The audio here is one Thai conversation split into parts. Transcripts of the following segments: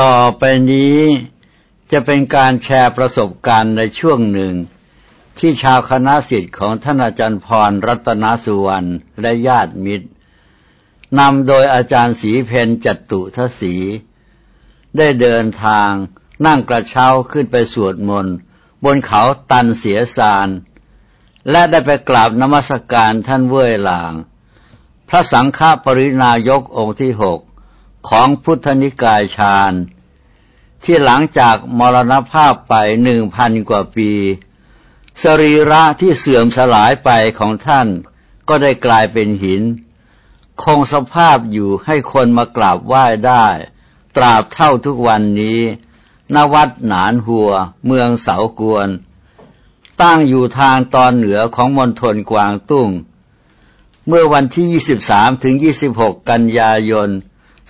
ต่อไปนี้จะเป็นการแชร์ประสบการณ์ในช่วงหนึ่ง ที่ชาวคณะสิทธิ์ของท่านอาจารย์พรรัตนสุวรรณและญาติมิตรนำโดยอาจารย์ศรีเพนจัตุทศี ได้เดินทางนั่งกระเช้าขึ้นไปสวดมนต์บนเขาตันเสียสาร และได้ไปกราบนมัสการท่านเว่ยหลาง พระสังฆปรินายกองค์ที่หก ของพุทธนิกายฌานที่หลังจากมรณภาพไปหนึ่งพันกว่าปี สรีระที่เสื่อมสลายไปของท่านก็ได้กลายเป็นหิน คงสภาพอยู่ให้คนมากราบไหว้ได้ ตราบเท่าทุกวันนี้นวัดหนานหัว เมืองเสากวน ตั้งอยู่ทางตอนเหนือของมณฑลกวางตุ้ง เมื่อวันที่ 23ถึง26 กันยายน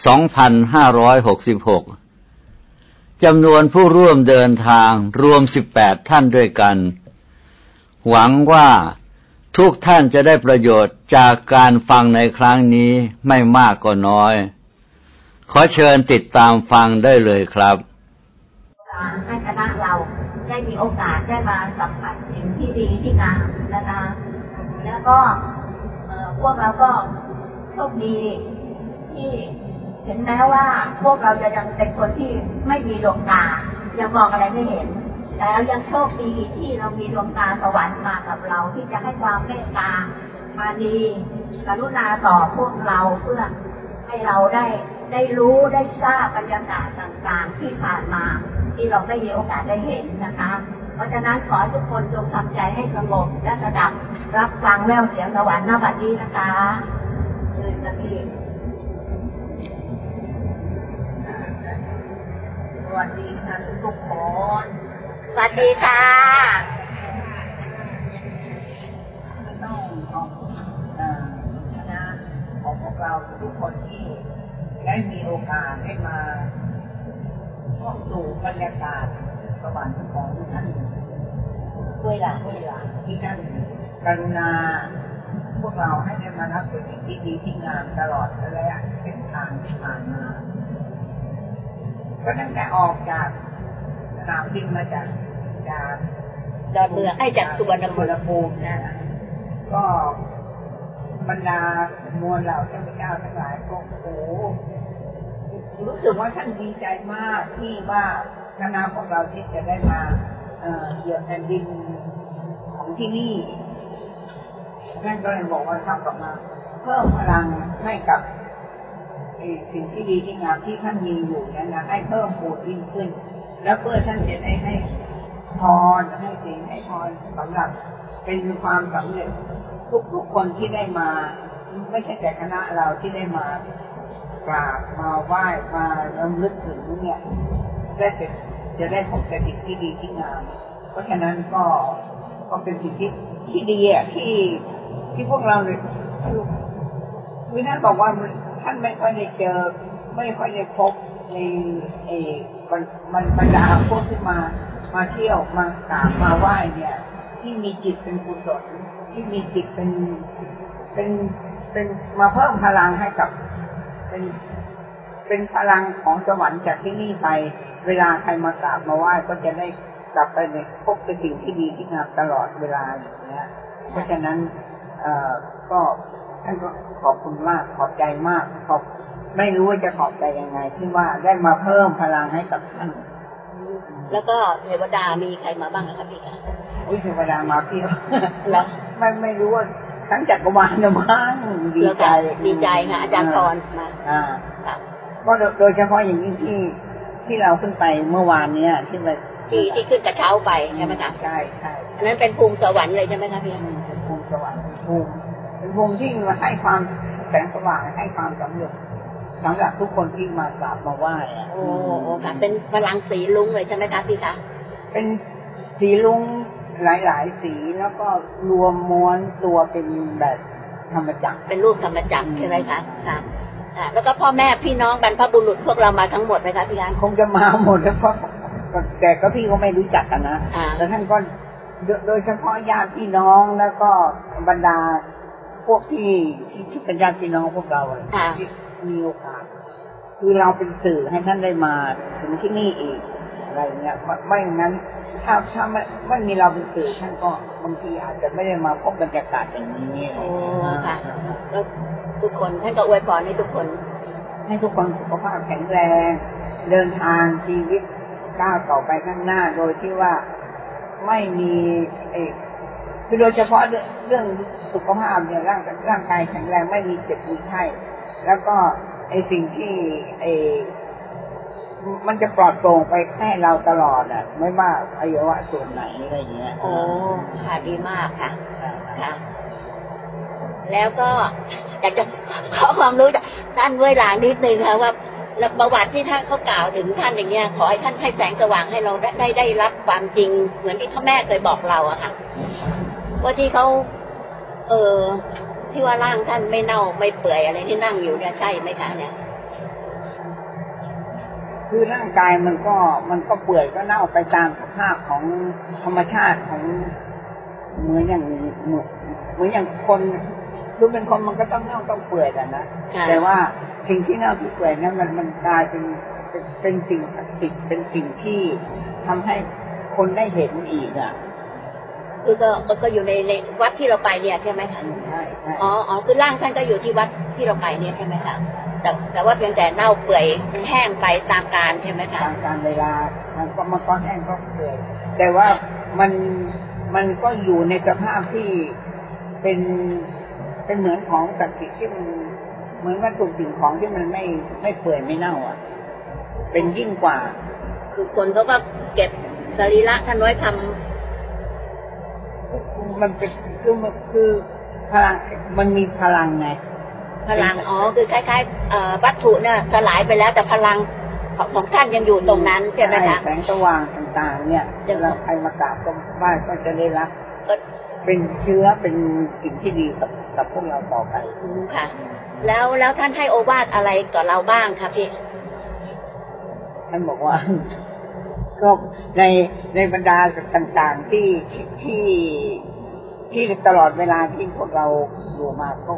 2566 จำนวนผู้ร่วมเดินทางรวม 18 ท่านด้วยกัน หวังว่าทุกท่านจะได้ประโยชน์จากการฟังในครั้งนี้ไม่มากก็น้อย ขอเชิญติดตามฟังได้เลยครับให้คณะเราได้มีโอกาสได้มาสัมผัสสิ่งที่ดีที่งามนะคะแล้วก็พวกเราก็โชคดีที่ เห็นแม้ว่าพวกเราจะยังเป็นคนที่ไม่มีดวงตา ยังมองอะไรไม่เห็น แต่เรายังโชคดีที่เรามีดวงตาสวรรค์มากับเราที่จะให้ความเมตตามาดีกรุณาต่อพวกเราเพื่อให้เราได้ได้รู้ได้ทราบบรรยากาศต่างๆที่ผ่านมา ที่เราไม่มีโอกาสได้เห็นนะคะ เพราะฉะนั้นขอทุกคนจงทำใจให้สงบและระดับรับฟังแววเสียงสวรรค์หน้าบัดนี้นะคะเชิญน วัสดีค่ะทุกคนสวัสดีค่ะต้องขอบคุณะของพวกเราทุกคนที่ได้มีโอกาสได้มาเข้าสู่บรรยากาศสวรรค์ของท่านด้วยลังด้วยลังที่ท่านกรุณาพวกเราให้ได้มารับสิ่งที่ดีที่งามตลอดระยะเส้นทางที่ผ่านมา ก็ตั้งแต่ออกจากสนามบินมาจากจากดอนเมืองไอ้จากสุวรรณภูมินะก็บรรดามวลเหล่าเจ้าพระเจ้าทั้งหลายก็โอ้รู้สึกว่าท่านดีใจมากที่ว่าคณะของเราที่จะได้มาเหยียบแผ่นดินของที่นี่ท่านก็เลยบอกว่าท่านกลับมา เพิ่มพลังให้กับ สิ่งที่ดีที่งามที่ท่านมีอยู่นั้นนะให้เพิ่มปูดยิ่งขึ้น แล้วเพื่อท่านจะได้ให้พรให้สิ่งให้พรสำหรับเป็นความสำเร็จทุกๆคนที่ได้มา ไม่ใช่แต่คณะเราที่ได้มากราบมาไหว้มาลำลึกถึงเนี่ยได้จะจะได้พบแต่สิ่งที่ดีที่งาม เพราะฉะนั้นก็ก็เป็นสิ่งที่ที่ดีอะที่ที่พวกเราเลยวินาบอกว่า ท่านไม่ค่อยได้เจอ ไม่ค่อยได้พบในเอมันบรรดาพวกที่มามาเที่ยวมากราบมาไหว้เนี่ย ที่มีจิตเป็นกุศลที่มีจิตเป็นเป็นเป็นมาเพิ่มพลังให้กับเป็นเป็นพลังของสวรรค์จากที่นี่ไป เวลาใครมากราบมาไหว้ก็จะได้กลับไปในพบสิ่งที่ดีที่งามตลอดเวลาอย่างเงี้ย เพราะฉะนั้น เอ่อก็ ท่านก็ขอบคุณมากขอบใจมาก ขอบไม่รู้ว่าจะขอบใจยังไง ที่ว่าได้มาเพิ่มพลังให้กับท่านแล้วก็เทวดามีใครมาบ้างครับพี่คะอุ้ยเทวดามาพี่แล้วไม่ไม่รู้ว่าทั้งจักรวาลนะมั้งดีใจดีใจค่ะอาจารย์พรมาอ่าก็โดยเฉพาะอย่างยิ่งที่ที่เราขึ้นไปเมื่อวานเนี้ยที่ไปที่ที่ขึ้นกระเช้าไปใช่ไหมคะใช่ใช่อันนั้นเป็นภูมิสวรรค์เลยใช่ไหมคะพี่เป็นภูมิสวรรค์ภูมิ เป็นภูมิที่มาให้ความแสงสว่างให้ความสำเร็จสำหรับทุกคนที่มากราบมาไหว้โอ้โหค่ะเป็นพลังสีลุงเลยใช่ไหมคะพี่คะเป็นสีลุงหลาย ๆ สีแล้วก็รวมม้วนตัวเป็นแบบธรรมจักรเป็นรูปธรรมจักรใช่ไหมคะค่ะแล้วก็พ่อแม่พี่น้องบรรพบุรุษพวกเรามาทั้งหมดไหมคะพี่ยันคงจะมาหมดแล้วเพราะแต่ก็พี่ก็ไม่รู้จักกันนะแล้วท่านก็โดยเฉพาะญาติพี่น้องแล้วก็บรรดา พวกที่ที่เป็นญาติพี่น้องพวกเราที่มีโอกาสคือเราเป็นสื่อให้ท่านได้มาถึงที่นี่อีกอะไรเงี้ยไม่ไม่อย่างนั้น ถ้าถ้าไม่ไม่มีเราเป็นสื่อท่านก็บางทีอาจจะไม่ได้มาพบบรรยากาศอย่างนี้โอ้ค่ะแล้วทุกคนท่านก็อวยพรให้ทุกคน ให้ทุกคนสุขภาพแข็งแรง เดินทางชีวิตก้าวต่อไปข้างหน้าโดยที่ว่าไม่มีเออ คือโดยเฉพาะเรื่องเรื่องสุขภาพเนี่ยร่างร่างกายแข็งแรงไม่มีเจ็บมีไข้แล้วก็ไอสิ่งที่ไอมันจะปลอดโปร่งไปแค่เราตลอดอะ ไม่ว่าอวัยวะส่วนไหนอะไรอย่างเงี้ยโอ้ค่ะดีมากค่ะค่ะ แล้วก็อยากจะขอความรู้จากท่านเวลานิดนึงค่ะว่าแล้วประวัติที่ท่านเขากล่าวถึงท่านอย่างเงี้ยขอให้ท่านให้แสงสว่างให้เราได้ได้ได้รับความจริง เหมือนที่พ่อแม่เคยบอกเราอะค่ะ ว่าที่เขาเออที่ว่าร่างท่านไม่เน่าไม่เปื่อยอะไรที่นั่งอยู่เนี่ยใช่ไหมคะเนี่ย คือร่างกายมันก็มันก็เปื่อยก็เน่าไปตามสภาพของธรรมชาติของเหมือนอย่างเหมือนเหมือนอย่างคนคือเป็นคนมันก็ต้องเน่าต้องเปื่อยกันนะค่ะแต่ว่าสิ่งที่เน่าที่เปื่อยนั้นมันมันกลายเป็นเป็นเป็นสิ่งศักดิ์สิทธิ์เป็นสิ่งที่ทำให้คนได้เห็นอีกอะ คือก็ก็ก็อยู่ในในวัดที่เราไปเนี่ยใช่ไหมคะใช่ใช่อ๋ออ๋อคือร่างท่านก็อยู่ที่วัดที่เราไปเนี่ยใช่ไหมคะแต่แต่ว่าเพียงแต่เน่าเปื่อยแห้งไปตามการใช่ไหมคะตามการเวลามันก็มาก้อนแห้งก็เปื่อยแต่ว่ามันมันก็อยู่ในสภาพที่เป็นเป็นเหมือนของศักดิ์สิทธิ์ที่มันเหมือนวัตถุสิ่งของที่มันไม่ไม่เปื่อยไม่เน่าอะ เป็นยิ่งกว่า คือคนเขาก็เก็บสรีระท่านไว้ทำ มันเป็นคือมันคือพลังมันมีพลังไงพลังอ๋อคือคล้ายๆเอ่อวัตถุเนี่ยสลายไปแล้วแต่พลังของของท่านยังอยู่ตรงนั้นใช่ไหมคะแสงสว่างต่างๆ เนี่ยยังเราใครมากราบก็ไหว้ก็จะได้รับก็เป็นเชื้อเป็นสิ่งที่ดีกับกับพวกเราต่อไปอืมค่ะ แล้วแล้วท่านให้โอวาทอะไรกับเราบ้างคะพี่ท่านบอกว่า ก็ในในบรรดาต่างๆที่ที่ที่ตลอดเวลาที่พวกเราอยู่มาก็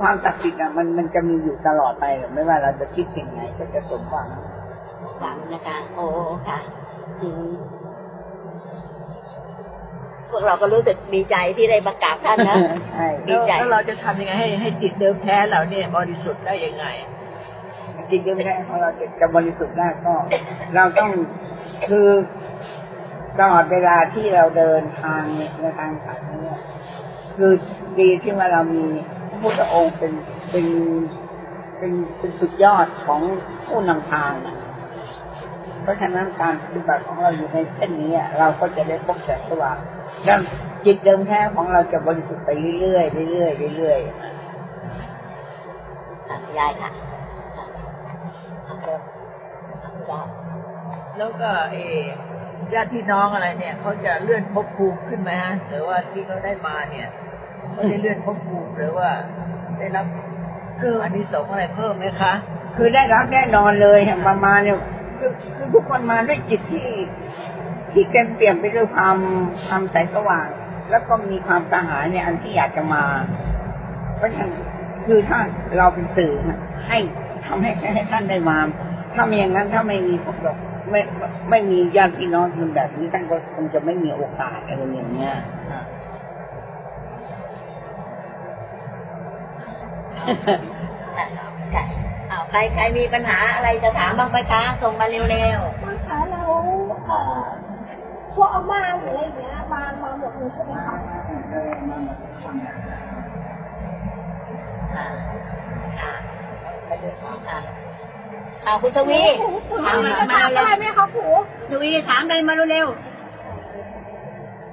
ความศักดิ์สิทธิ์อะมันมันจะมีอยู่ตลอดไปหรอกไม่ว่าเราจะคิดสิ่งไหนก็จะสมหวังหวังนะคะ โอ้ค่ะอืมพวกเราก็รู้สึกดีใจที่ได้ประกาศท่านนะใช่ดีใจแล้วเราจะทำยังไงให้ให้จิตเดิมแท้เราเนี่ยบริสุทธิ์ได้ยังไง จริงแค่ของเราจะจะบริสุทธิ์ได้ก็ เราต้องคือตลอดเวลาที่เราเดินทางเนี่ยในทางสายนี้คือดีที่ว่าเรามีพระพุทธองค์เป็นเป็นเป็นเป็นสุดยอดของผู้นำทางนะเพราะฉะนั้นการปฏิบัติของเราอยู่ในเส้นนี้เราก็จะได้พบแสงสว่างดังจิตเดิมแท้ของเราจะบริสุทธิ์ไปเรื่อยๆเรื่อยๆเรื่อยๆอะยายค่ะเริ่ม อะแล้วก็เอญาติพี่น้องอะไรเนี่ยเขาจะเลื่อนภพภูมิขึ้นไหมฮะหรือว่าที่เขาได้มาเนี่ยเขาได้เลื่อนภพภูมิหรือว่าได้รับคืออันนี้สงส์อะไรเพิ่มไหมคะ คือได้รับแน่นอนเลยแห่งประมาณเนี่ยคือคือทุกคนมาด้วยจิตที่ที่เต็มเปี่ยมไปด้วยความความแสสว่าง แล้วก็มีความกระหายในอันที่อยากจะมาเพราะฉะนั้นคือถ้าเราเป็นสื่อนให้ทำให้ให้ท่านได้มา ถ้าไม่อย่างนั้นถ้าไม่มีพวกเราไม่ไม่ไม่มีญาติพี่น้องคนแบบนี้ท่านก็คงจะไม่มีโอกาสอะไรอย่างเงี้ยอะค่ะค่ะอ้าวใครใครมีปัญหาอะไรจะถามบ้างไหมคะส่งมาเร็วมาคะเราเอ่อพวกอาม่าหรืออะไรอย่างเงี้ยมามาหมดเลยใช่ไหมคะๆค่ะค่ะค่ะเอาคุณทวีปู่ปู่ทถามวีมาจะถามเร็ได้วไหมคะปู่ทวีถามอะไรมาเร็ว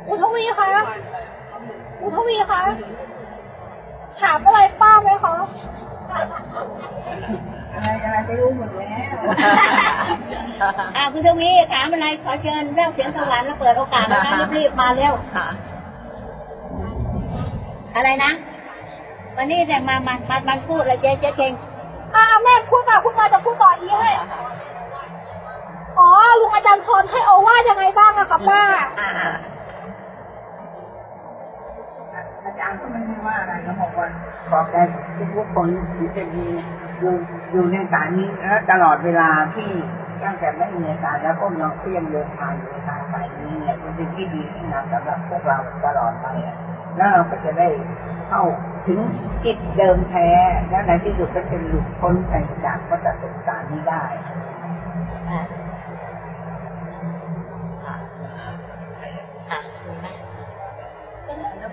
ปู่ทวีคะปู่ทวีคะถามอะไรป้าไหมคะอะไรอะไรก็รู้หมดแล้วอ่าคุณทวีถามอะไรขอเชิญเรื่องเสียงสวรรค์แล้วเปิดโอกาสนะคะรีบๆมาเร็วค่ะอะไรนะวันนี้แต่มามามามาพูดอะไรเจ๊เจ๊เก่ง อ่าแม่พูดมาพูดมาจะพูดต่ออีกให้อ๋อลุงอาจารย์พรให้โอวาทยังไงบ้างอะคะป้าอาจารย์ก็ไม่ได้ว่าอะไรนะบอกว่าขอกแกทุกคนที่จะมีอยู่อยู่ในสารนี้แล้วตลอดเวลาที่ตั้งแต่ไม่มีอาการแล้วก็ยังเพียงเดินทางอยู่ในทางสายนี้เนี่ยเป็นสิ่งที่ดีที่งามสำหรับพวกเราตลอดไป แล้วเราก็จะได้เข้าถึงจิตเดิมแท้ และในที่สุดก็จะหลุดพ้นไปจากวัฏสงสารนี้ได้อะอะมีไหม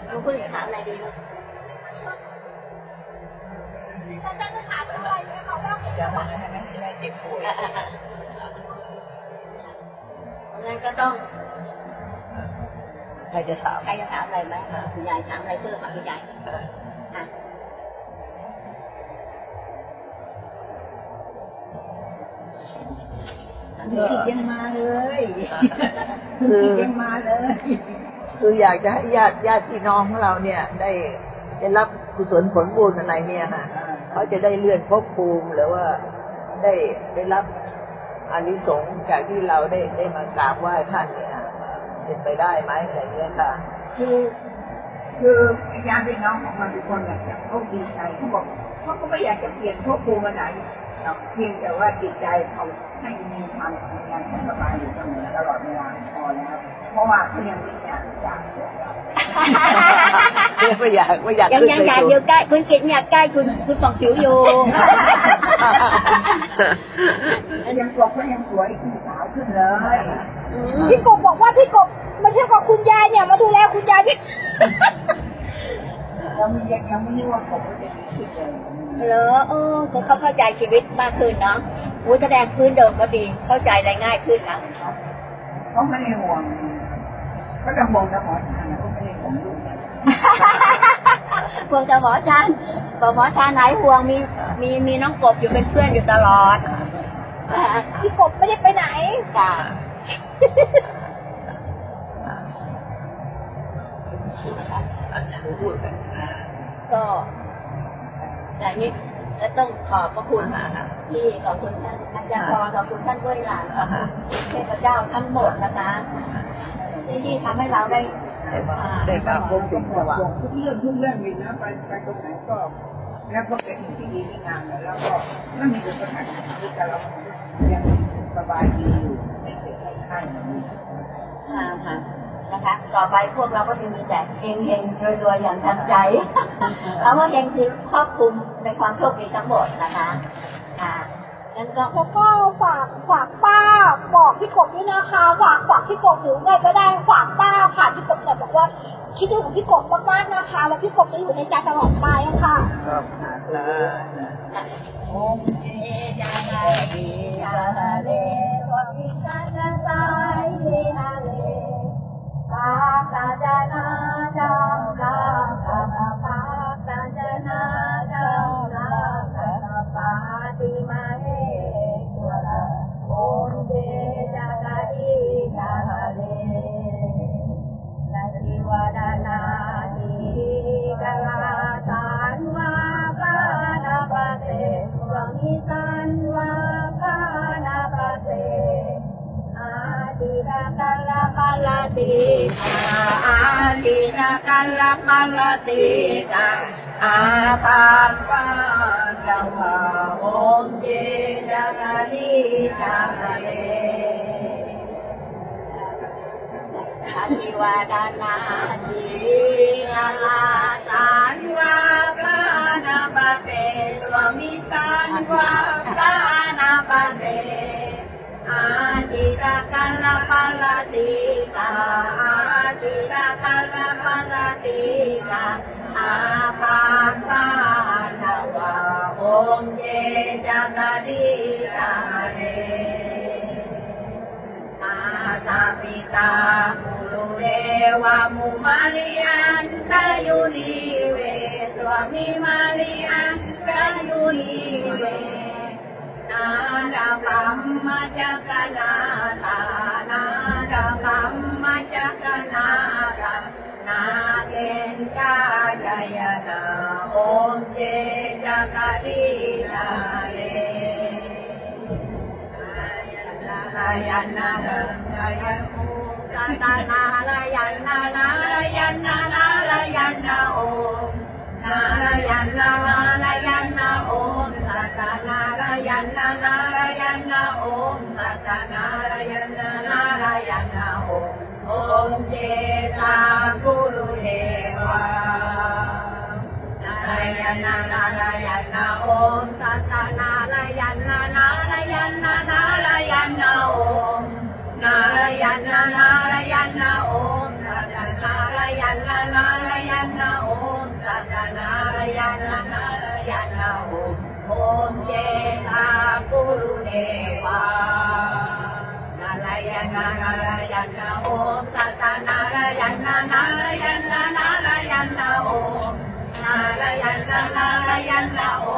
ลูกคุณถามอะไรดีลูกอาจารย์จะถามอะไรไหมคะว่าจะมาให้แม่ให้แม่เจ็บป่วยอะอะอะงั้นก็ต้อง ใครจะถามใครจะถามอะไรไหมอะคุณยายถามอะไรเพิ่มอะคุณยายอะคือยังมาเลยคือยังมาเลย คืออยากจะให้ญาติญาติพี่น้องของเราเนี่ย ได้ได้รับกุศลผลบุญอะไรเนี่ยค่ะเขาจะได้เลื่อนภพภูมิหรือว่าได้ได้รับอานิสงส์จากที่เราได้ได้มากราบไหว้ท่านเนี่ย เป็นไปได้ไหมอะไรเงี้ยค่ะ คือคือญาติพี่น้องของมันทุกคนเนี่ยเขาดีใจเขาบอกเขาก็ไม่อยากจะเปลี่ยนพวกภูมิมาไหนหรอกเพียงแต่ว่าจิตใจเขาให้มีความทำงานสบายอยู่เสมอตลอดเวลาพอแล้วเพราะว่าเขายังไม่อยากจากพวกเราไม่อยากไม่อยากยังขึ้นยังไปอยากสู่อยู่ใกล้คุณกิจอยากใกล้คุณคุณฟองผิวอยู่ยังกบก็ยังสวยขึ้นสาวขึ้นเลย พี่กบบอกว่าพี่กบมาเที่ยวกับคุณยายเนี่ย มาดูแลคุณยายพี่เรายังยังไม่รู้ว่ากบก็จะดีขึ้นเลยเหรอเออก็เขาเข้าใจชีวิตมากขึ้นเนาะอุ้ยแสดงพื้นเดิมก็ดี เข้าใจได้ง่ายขึ้นนะเขาไม่ได้ห่วงก็จะห่วงแต่หมอทานนะเขาไม่ได้ห่วงลูกนะห่วงแต่หมอชานบอกหมอชานไหนห่วงมีมีมีน้องกบอยู่เป็นเพื่อนอยู่ตลอดอ่าพี่กบไม่ได้ไปไหนจ้ะ ก็อย่างนี้ก็ต้องขอบพระคุณที่ขอบคุณท่านอาจารย์พรขอบคุณท่านด้วยหลานขอบคุณเทพเจ้าทั้งหมดนะคะที่ที่ทำให้เราได้ได้มาได้มาพบถึงสว่างทุกเรื่องทุกเรื่องเลยนะไปไปตรงไหนก็แล้วก็เป็นที่ดีที่งามแล้วก็ไม่มีอุปสรรคที่แต่เรายังสบายดีอยู่ ไม่เจ็บไม่ไข้ค่ะค่ะนะคะ ต่อไปพวกเราก็จะมีแต่เฮงเฮงๆรวยๆอย่างทันใจคำว่าเฮงคือครอบคลุมในความโชคดีทั้งหมดนะคะค่ะงั้นก็แล้วก็ฝากฝากป้าบอกพี่กบด้วยนะคะฝากฝากพี่กบหรือไงก็ได้ฝากป้าผ่านพี่กบแต่บอกว่าคิดถึงพี่กบมากๆนะคะ แล้วพี่กบจะอยู่ในใจตลอดไปอะค่ะครับอ่าโอมเอจาราดีจาร जना च กัลละกัลละติกาอาปาปานดาวาโอมเจจาราลีจาราเลอาทิวาดานาทีลาลาสันวาปลานาปะเตสวมิสันวาปลานาปะเตอาทิตากัลละปัล ติกาอาปาปานาวาองเจจักรีจาเร อาตาปิตาปุรุเรวามุมาริยันตายุนิเวสวามิมาริยันตายุนิเวนาราคัมมาจักนาตานาราคัม ายายนาโอมเจจักรีลาเลลายัารายณนารายณโอมสัตนารายณนาร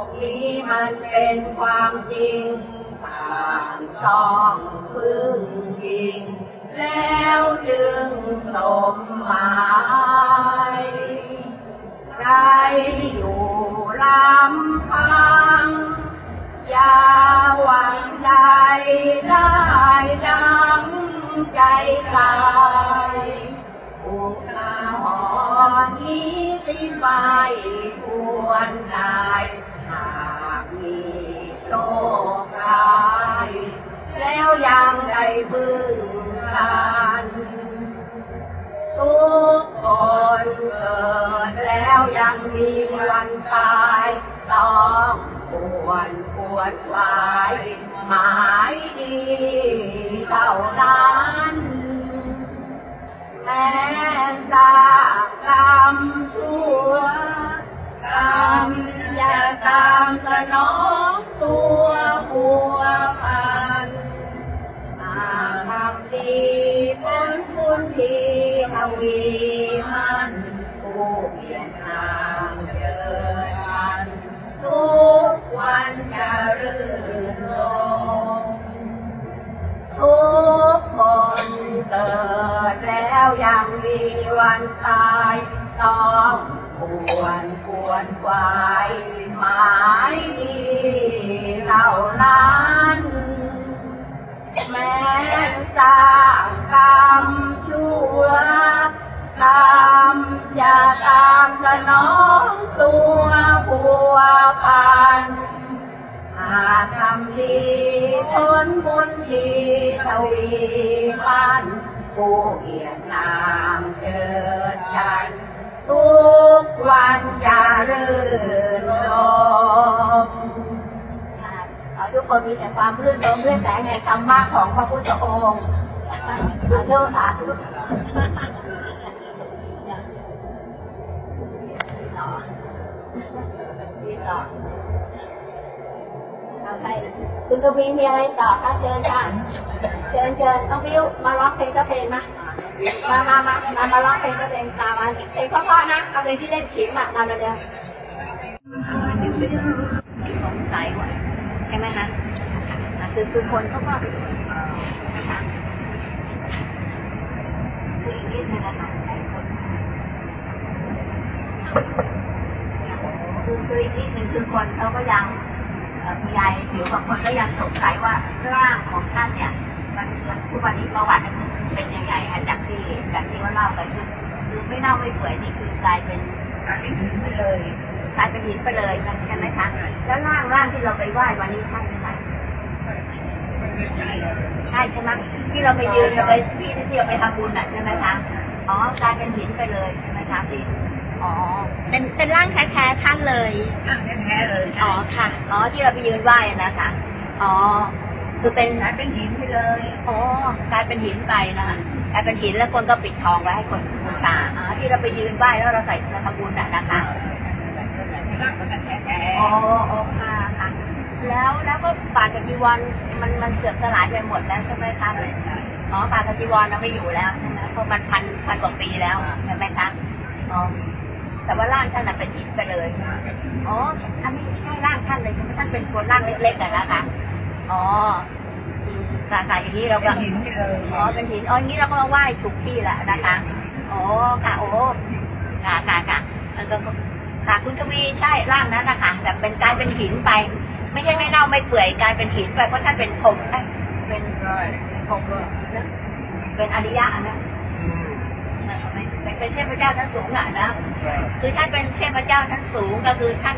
กนี้มันเป็นความจริงต่างต้องพึ่งพิง แล้วจึงสมหมายใครอยู่ลำพัง อย่าหวังใดได้ดังใจกลายอุทาห รณ์นี้สิไม่ควรได้หากมีโชคร้ายแล้วยังได้พึ่งกันทุกคนเกิดแล้วยังมีวันตายต้องควรควรไว้หมายดีเท่านั้นแม้จะ กรรมจะตามสนองตัวผัวพันอาทำดีผลบุญที่ทวีมันผู้เปลี่ยนทางเจอกัน ทุกวันจะรื่นรมทุกคนเกิดแล้วยังมีวันตายต้องควร วรไว้หมายดีเท่านั้นแม้สร้างกรรมชั่วกรรมจะตามสนองตัวผัวพันหากทำดีผลบุญที่ทวีมันผู้เกียรตินามเกิดกัน ทุกวันจะเรื่นรมขอทุกคนมีแต่ความรื่นรมเรื่อแสงแห่งธรรมะของพระพุทธองค์ขอเท่าสาธุต่อเอาไปคุณกวีมีอะไรต่อคะเชิญค่ะเชิญเชิญต้องวิวมาร้องเพลงก็เพลงมา มามามามามาร้องเพลงก็เพลงตามมาเพลงเพราะๆนะเอาเพลงที่เล่นขิมอะมาเร็วๆสงสัยว่ะใช่ไหมคะคือคือคนเขาก็นะคะคืออีกนิดนึงนะคะคือคืออีกนิดนึงคือคนเขาก็ยังคุณยายผิวบางคนก็ยังสงสัยว่าร่างของท่านเนี่ย มันทุกวันนี้ประวัติมัน เป็นยังไงคะจากที่จากที่ว่าเล่าไปคือคือไม่เน่าไม่เปื่อยนี่คือกลายเป็นกลายเป็นหินไปเลยกลายเป็นหินไปเลยใช่ไหมคะแล้วร่างร่างที่เราไปไหว้วันนี้ใช่ไหมคะใช่ใช่ไหมที่เราไปยืนเราไปที่ที่เราไปทำบุญอะใช่ไหมคะอ๋อกลายเป็นหินไปเลยใช่ไหมคะพี่อ๋อเป็นเป็นร่างแท้ๆท่านเลยแท้ๆเลยอ๋อค่ะอ๋อที่เราไปยืนไหว้นะคะอ๋อ คือเป็นกลายเป็นหินไปเลยอ๋อกลายเป็นหินไปนะคะกลายเป็นหินแล้วคนก็ปิดทองไว้ให้คนบูชาอ๋อที่เราไปยืนไหว้แล้วเราใส่เราทำบุญน่ะนะคะร่างมันแท้อ๋อออค่ะค่ะแล้วแล้วก็บากับจีวรมันมันเสื่อมสลายไปหมดแล้วใช่ไหมคะอ๋อบากับจีวรเราไม่อยู่แล้วใช่ไหมเพราะมันพันพันกว่าปีแล้วใช่ไหมคะอ๋อแต่ว่าร่างท่านเป็นหินไปเลย อ๋อ อันนี้ใช่ร่างท่านเลยใช่ไหมท่านเป็นคนร่างเล็กๆอะนะคะ อ๋อสาขาอย่างนี้เราก็ๆหินไปเลยอ๋อเป็นหินอ๋ออย่างนี้เราก็มาไหว้ถูกที่แหละนะคะอ๋อค่ะโอ้ค่ะค่ะค่ะแล้วก็ค่ะคุณทวีใช่ร่างนั้นนะคะแต่เป็นกลายเป็นหินไป ไม่ใช่ไม่เน่าไม่เปื่อยกลายเป็นหินไปเพราะท่านเป็นผมเอ้ยเป็นใช่ผมเป็นอริยะนะอืมเป็นเป็นเทพเจ้าชั้นสูงอะนะคือท่านเป็นเทพเจ้าชั้นสูงก็คือท่าน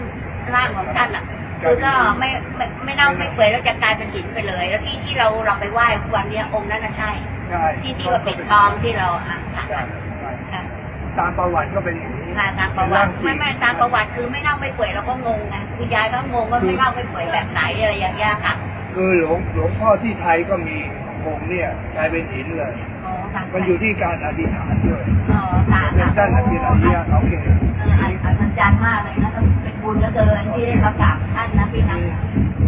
ร่างของท่านอะ คือก็ไม่ไม่ไม่เน่าไม่เปื่อยแล้วจะกลายเป็นหินไปเลย แล้วที่ที่เราเราไปไหว้วันเนี้ยองค์นั้นน่ะใช่ใช่ที่ที่ว่าปิดทองที่เราอะค่ะใช่ค่ะตามประวัติก็เป็นอย่างนี้ค่ะตามประวัติไม่ไม่ตามประวัติคือไม่เน่าไม่เปื่อยเราก็งงไงคุณยายก็งงว่าไม่เน่าไม่เปื่อยแบบไหนอะไรอย่างเงี้ยค่ะคือหลวงหลวงพ่อที่ไทยก็มีองค์เนี่ยกลายเป็นหินเลยอ๋อค่ะมันอยู่ที่การอธิษฐานด้วยอ๋อค่ะเป็นค่ะด้านอธิษฐานเนี่ยเขาเก่งเอออัศจรรย์มากเลยนะต้องเป็น บุญเหลือเกินที่ได้มากราบท่านนะพี่นะ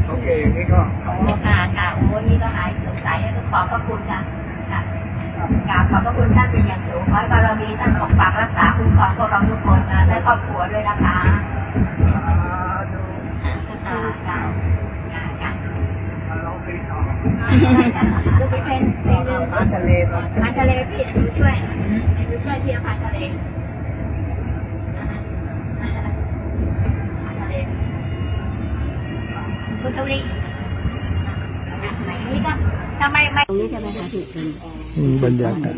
เขาเก่งอย่างนี้ก็โอ้ค่ะค่ะโอ้นี่ก็หายสงสัยแล้วก็ขอบพระคุณค่ะค่ะกราบขอบพระคุณท่านเป็นอย่างสูงขอให้บารมีท่านปกปักรักษาคุ้มครองพวกเราทุกคนนะและครอบครัวด้วยนะคะสาธุค่ะค่ะค่ะค่ะมาลองไปต่อดูไปเป็นเพลงหนึ่งมาทะเลมาพานทะเลพี่ดูช่วยดูช่วยพี่พานทะเลพานทะเล คุณตุลีนี่ก็ทำไมไม่ตรงนี้ใช่ไหมคะที่เป็นบรรยากาศ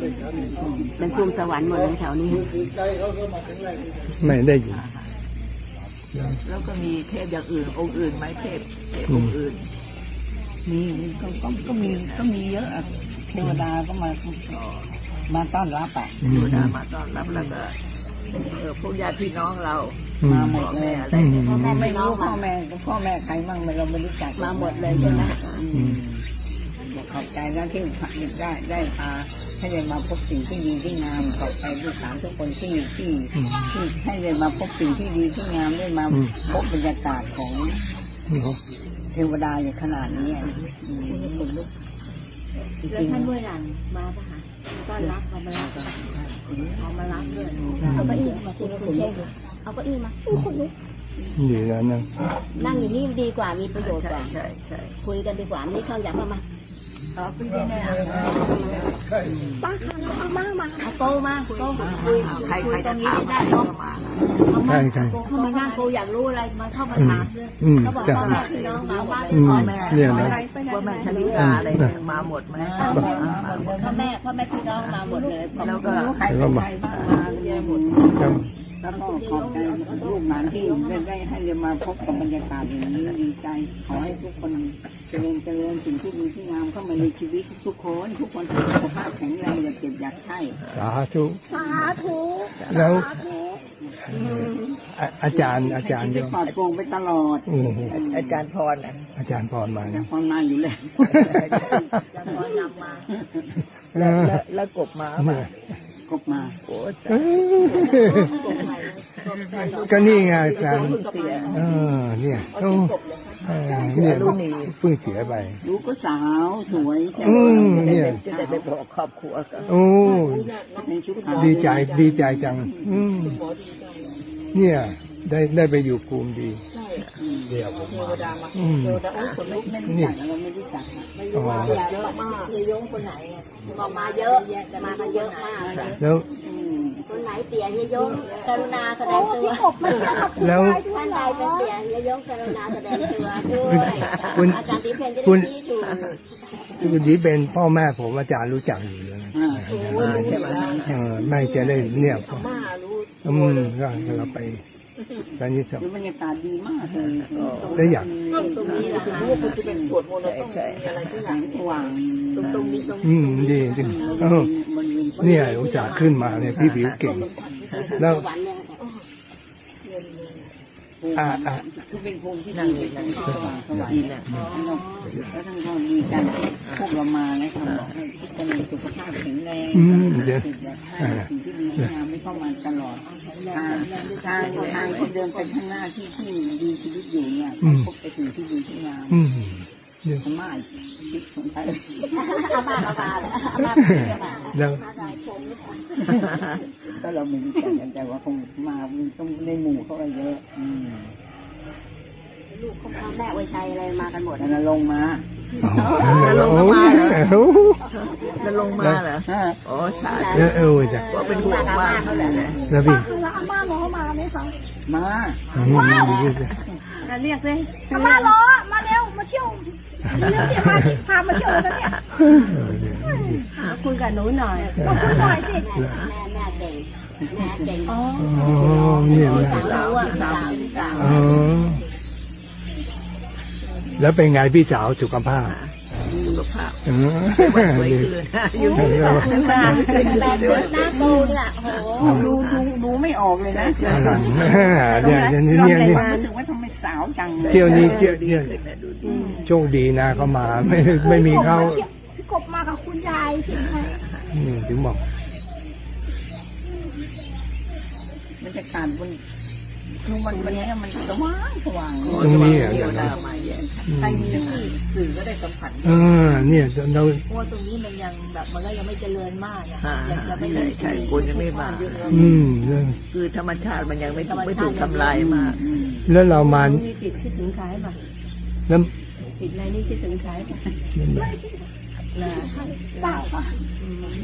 เป็นภูมิสวรรค์หมดเลยแถวนี้ไม่ได้ยินแล้วก็มีเทพอย่างอื่น องค์อื่นไหมเทพเทพองค์อื่นมีก็ก็ก็มีก็มีเยอะอะเทวดาก็มามาต้อนรับอะเทวดามาต้อนรับแล้วก็เออพวกญาติพี่น้องเราอื มามหมดเลยอะไรเนี่ยพ่อแม่ไม่น้อรู้งพ่มาอแม่พ่อแม่ใครบ้างไม่เราไม่รู้จักมาหมดเลยใช่ไหมอืมขอบใจนะที่ได้ได้พาให้ได้มาพบสิ่งที่ดีที่งามขอบใจลูกหลานทุกคนที่ที่ที่ให้ได้มาพบสิ่งที่ดีที่งามได้มาพบบรรยากาศของเทวดาอย่างขนาดนี้อะอืมจแล้วริงท่านๆด้วยหลังมาปะคะต้อนรับเขามารับเขามารับด้วยเอาเก้าอี้มาคุณคุณเช่ เอาเก้าอี้มาอู้คนลุกอยู่แล้วนะนั่งอยู่นี่ดีกว่ามีประโยชน์กว่าใช่ใช่คุยกันดีกว่านี่เข้าอยากมามาอ๋อพี่แน่ๆป้าค่ะเอามามาเอาโตมาโตมาคุยใครคุใครยตรจะงนี้ถามได้ได้เนาะก็มาเอาใครมาใครเข้ามานั่งคุยอยากรู้อะไรมาเข้ามาถามเลยอืมเขาบอกจ้ะพ่อแม่พี่น้องมาบ้านอืมพ่อแม่เนี่ยนะว่าแม่ชลิกาอะไรเนี่ยมาหมดไหมพ่อแม่พ่อแม่พี่น้องมาหมดเลยแล้วก็ใครเป็นใครบ้างมาเยอะหมดครับ แล้วก็ขอบใจลูกหลานที่ได้ได้ให้ได้มาพบกับบรรยากาศอย่างนี้ดีใจ ขอให้ทุกคนเจริญเจริญสิ่งที่ดีที่งามเข้ามาในชีวิตทุกคน ทุกคนที่สุขภาพแข็งแรงอย่าเจ็บอย่าไข้สาธุสาธุแล้วอะอาจารย์อาจารย์ที่โยมปลอดโปร่งไปตลอดโอ้โหอาจารย์พรน่ะอาจารย์พรมาแต่นะความนานอยู่แล้วอาจารย์พรนำมาแล้วแล้วแล้วกบมาป่ะเนี่ย กบมาโอ้เอ้ยก็นี่ไงแฟนเออ เนี่ยเขาเออเนี่ยเพิ่งเสียไปลูกก็สาวสวยใช่ไหมอืมเนี่ยจะได้ไปบอกครอบครัวกันโอ้ในชุดขาวดีใจดีใจจัง อืมเนี่ย ได้ได้ไปอยู่ภูมิดี เทวดามาอืมเทวดาโอ้คนลุกไม่รู้จักเราไม่รู้จักอะอ๋อเยอะมากเยยงคนไหนบอกมาเยอะมากันเยอะมากเลยแล้วอืมคนไหนเตี่ยเยยงกรุณาแสดโอ้งตัวพี่กบไม่ใช่กับคุณแล้วยายด้วยท่านเหรใดอเป็นเตี่ยเยยงกรุณาแสดงตัวด้วยคุณ อาจารย์ติ๊เพนจะคุได้ณชี้ถูกคุณนี้เป็นพ่อแม่ผมอาจารย์รู้จักอยู่เลยอ่าใช่ไหมเออไม่จะได้เนี่ยมารู้อืมก็เราไป ตอนนี้สดูบรรยากาศดีมากเลยได้อย่างตรงนี้ถึงรู้ว่าคุณจะเป็นสวดมนต์แล้วต้องมีอะไรที่แสงสว่างตรงตรงนี้ตรงอืมดีจริงเออเนี่ยอุตส่าห์ขึ้นมาเนี่ยพี่ผิวเก่งแล้วสวรรค์เนี่ย อ่าอ่าคือเป็นภูมิที่นั่งดีนี่นั่งสว่างสว่างดีน่ะแล้วท่านก็มีการพวกเรามานะครับบอกให้ทุกคนมีสุขภาพแข็งแรงอืมเดี๋ยวให้สิ่งที่ดีงามไม่เข้ามาตลอดทางทางทางที่เดินไปข้างหน้าที่ที่ดีชีวิตอยู่เนี่ยพบแต่สิ่งที่ดีที่งามอืมเนี่ยสมาชิกสงสัยอามาอามาเลยอามาเป็นอามาแล้ว ก็เราไม่รู้จักกันแต่ว่าคงมาต้องในหมู่เขาเยอะ อืมลูกของพ่อแม่ไวยชัยอะไรมากันหมดแล้วลงมาแล้วลงมาเหรอแล้วลงมาเหรออ๋อสาธุแล้วเออจ้ะว่าเป็นห่วงมากเลยนะแล้วพี่แล้วอาม่าล้อมาไหมคะมาอืมดีจ้ะเรียกเลยอาม่าล้อมาเร็วมาเที่ยวเร็วเดี๋ยวมาพามาเที่ยวแล้วเนี่ยเออเนี่ยคุยกับหนูหน่อยมาคุยหน่อยสิ อ๋ออ๋อเนี่ยนะสาวอะสาวสาวอ๋อแล้วเป็นไงพี่สาวสุขภาพสุขภาพเออสวยขึ้นอยู่เออตาเป็นแบบหน้าตูเนี่ยโหดูดูดูไม่ออกเลยนะเนี่ยเนี่ยเนี่ยเนี่ยรู้สึกว่าทำไมสาวจังเลยเที่ยวนี้เที่ยวเนี่ยโชคดีนะเขามาไม่ไม่มีเขาพี่กบมากับคุณยายใช่ไหมอืมถึงบอก บรรยากาศบนคือมันวันนี้มันสว่างสว่างตรงนี้อะเทเนี่วยดามาเยอะอืมใครมีสื่อก็ได้สัมผัสเออเนี่ยเราเพราะว่าตรงนี้มันยังแบบมันก็ยังไม่เจริญมากอะอ่ายังจะไม่ใช่ใช่คนยังไม่มาอืมแล้วคือธรรมชาติมันยังไม่ถูกไม่ถูกทำลายมากแล้วเรามามีติดคิดถึงใครป่ะแล้วติดในนี้คิดถึงใครป่ะ นะเปล่าค่ะ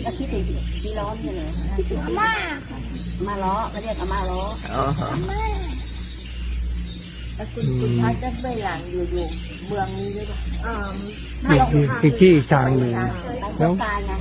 แล้วคิดถึงพี่ร้อนใช่ไหมอาม่าค่ะมาล้อเขาเรียกอามาล้ออ๋ออาม่าแล้วคุณคุณพัดจะไม่หลังอยู่อยู่เมืองนี้หรือเปล่าอ่าอีกอีกอีกที่อีกทางหนึ่งไปสแล้วงการไง